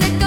grande